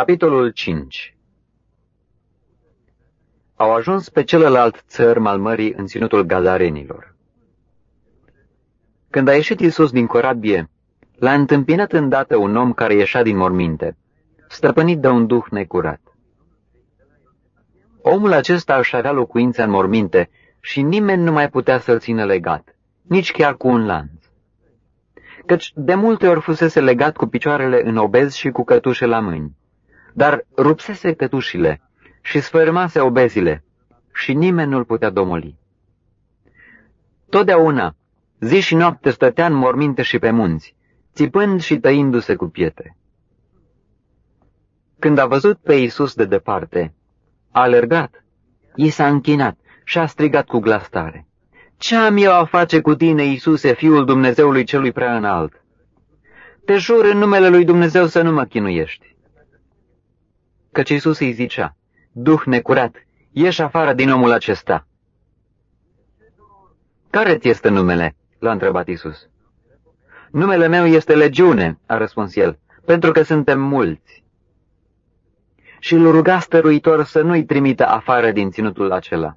Capitolul 5 Au ajuns pe celălalt țărm al mării în ținutul Gadarenilor. Când a ieșit Iisus din corabie, l-a întâmpinat îndată un om care ieșea din morminte, stăpânit de un duh necurat. Omul acesta își avea locuința în morminte și nimeni nu mai putea să-l țină legat, nici chiar cu un lanț căci de multe ori fusese legat cu picioarele în obez și cu cătușe la mâini. Dar rupsese cătușile și sfărmase obezile și nimeni nu-l putea domoli. Totdeauna, zi și noapte stătea în morminte și pe munți, țipând și tăindu-se cu pietre. Când a văzut pe Iisus de departe, a alergat, i s-a închinat și a strigat cu glas tare. Ce am eu a face cu tine, Iisuse, Fiul Dumnezeului celui prea înalt? Te jur în numele lui Dumnezeu să nu mă chinuiești. Căci Iisus îi zicea, Duh necurat, ieși afară din omul acesta. Care ți este numele? l-a întrebat Iisus. Numele meu este Legiune, a răspuns el, pentru că suntem mulți. Și îl ruga stăruitor să nu-i trimită afară din ținutul acela.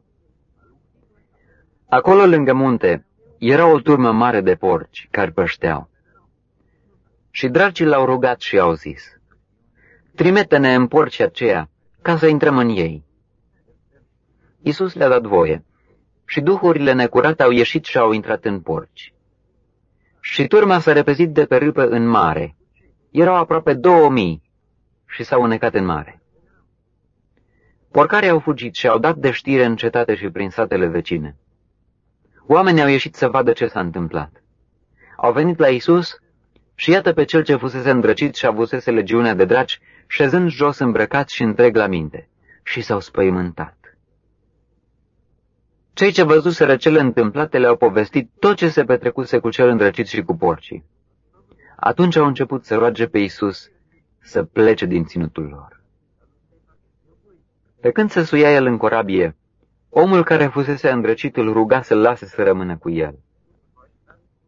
Acolo, lângă munte, era o turmă mare de porci care pășteau. Și dragii l-au rugat și au zis, Trimite-ne în porci aceea, ca să intrăm în ei. Iisus le-a dat voie și duhurile necurate au ieșit și au intrat în porci. Și turma s-a repezit de pe râpă în mare. Erau aproape două mii și s-au unecat în mare. Porcarii au fugit și au dat de știre în cetate și prin satele vecine. Oamenii au ieșit să vadă ce s-a întâmplat. Au venit la Isus și iată pe cel ce fusese îndrăcit și avusese legiunea de draci, șezând jos îmbrăcat și întreg la minte, și s-au spăimântat. Cei ce văzuseră cele întâmplate le-au povestit tot ce se petrecuse cu cel îndrăcit și cu porcii. Atunci au început să roage pe Isus să plece din ținutul lor. Pe când se suia el în corabie, Omul care fusese îndrăcit îl ruga să-l lase să rămână cu el.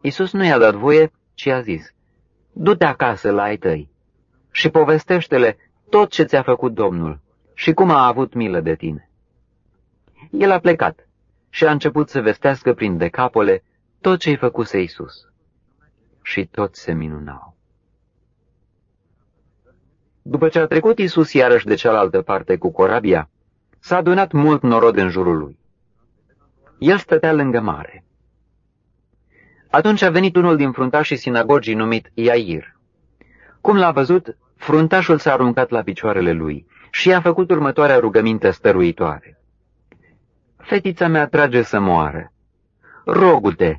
Isus nu i-a dat voie, ci a zis, Du-te acasă la ai tăi și povestește-le tot ce ți-a făcut Domnul și cum a avut milă de tine. El a plecat și a început să vestească prin decapole tot ce-i făcuse Isus. Și toți se minunau. După ce a trecut Isus iarăși de cealaltă parte cu corabia, S-a adunat mult norod în jurul lui. El stătea lângă mare. Atunci a venit unul din fruntașii sinagogii numit Iair. Cum l-a văzut, fruntașul s-a aruncat la picioarele lui și i-a făcut următoarea rugăminte stăruitoare. Fetița mea trage să moară. Rogu-te,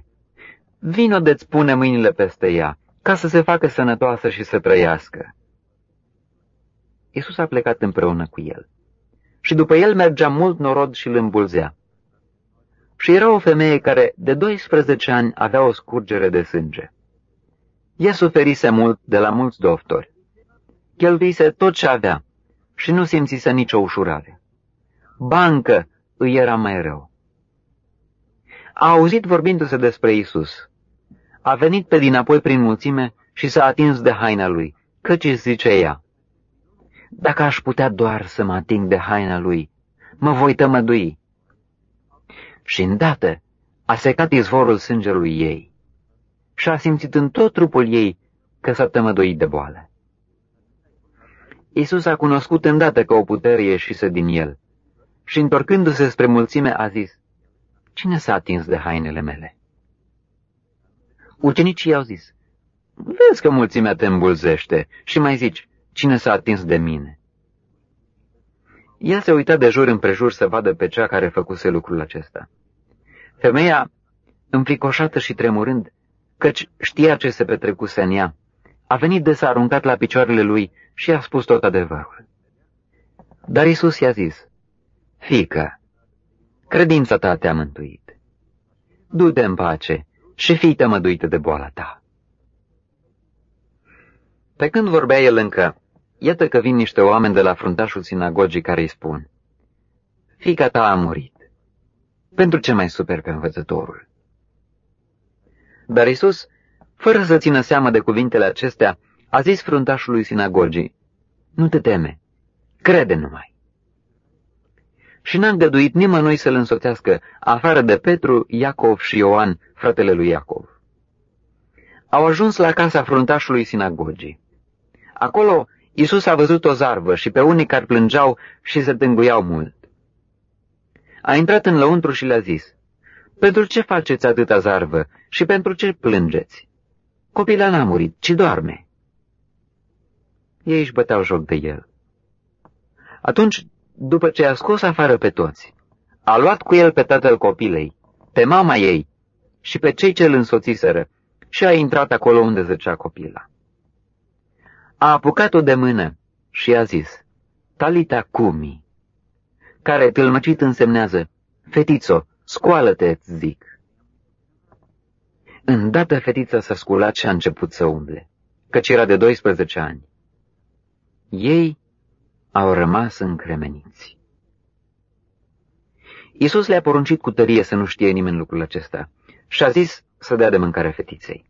vino de-ți pune mâinile peste ea, ca să se facă sănătoasă și să trăiască. Iisus a plecat împreună cu el și după el mergea mult norod și îl îmbulzea. Și era o femeie care de 12 ani avea o scurgere de sânge. Ea suferise mult de la mulți doctori. Cheltuise tot ce avea și nu simțise nicio ușurare. Bancă îi era mai rău. A auzit vorbindu-se despre Isus. A venit pe dinapoi prin mulțime și s-a atins de haina lui, căci zice ea, dacă aș putea doar să mă ating de haina lui, mă voi tămădui. Și îndată a secat izvorul sângelui ei și a simțit în tot trupul ei că s-a tămăduit de boală. Iisus a cunoscut îndată că o putere ieșise din el și, întorcându-se spre mulțime, a zis, Cine s-a atins de hainele mele? Ucenicii i-au zis, Vezi că mulțimea te îmbulzește și mai zici, Cine s-a atins de mine? El se uita de jur împrejur să vadă pe cea care făcuse lucrul acesta. Femeia, înfricoșată și tremurând, căci știa ce se petrecuse în ea, a venit de s-a aruncat la picioarele lui și a spus tot adevărul. Dar Isus i-a zis, Fică, credința ta te-a mântuit. Du-te în pace și fii tămăduită de boala ta. Pe când vorbea el încă, Iată că vin niște oameni de la fruntașul sinagogii care îi spun, Fica ta a murit. Pentru ce mai super pe învățătorul? Dar Isus, fără să țină seama de cuvintele acestea, a zis fruntașului sinagogii, Nu te teme, crede numai. Și n-a îngăduit nimănui să-l însoțească, afară de Petru, Iacov și Ioan, fratele lui Iacov. Au ajuns la casa fruntașului sinagogii. Acolo Isus a văzut o zarvă și pe unii care plângeau și se tânguiau mult. A intrat în lăuntru și le-a zis, Pentru ce faceți atâta zarvă și pentru ce plângeți? Copila n-a murit, ci doarme. Ei își băteau joc de el. Atunci, după ce a scos afară pe toți, a luat cu el pe tatăl copilei, pe mama ei și pe cei ce îl însoțiseră și a intrat acolo unde zăcea copila. A apucat-o de mână și a zis, Talita cumi, care tâlmăcit însemnează, Fetițo, scoală-te, zic. Îndată fetița s-a sculat și a început să umble, căci era de 12 ani. Ei au rămas încremeniți. Iisus le-a poruncit cu tărie să nu știe nimeni lucrul acesta și a zis să dea de mâncare fetiței.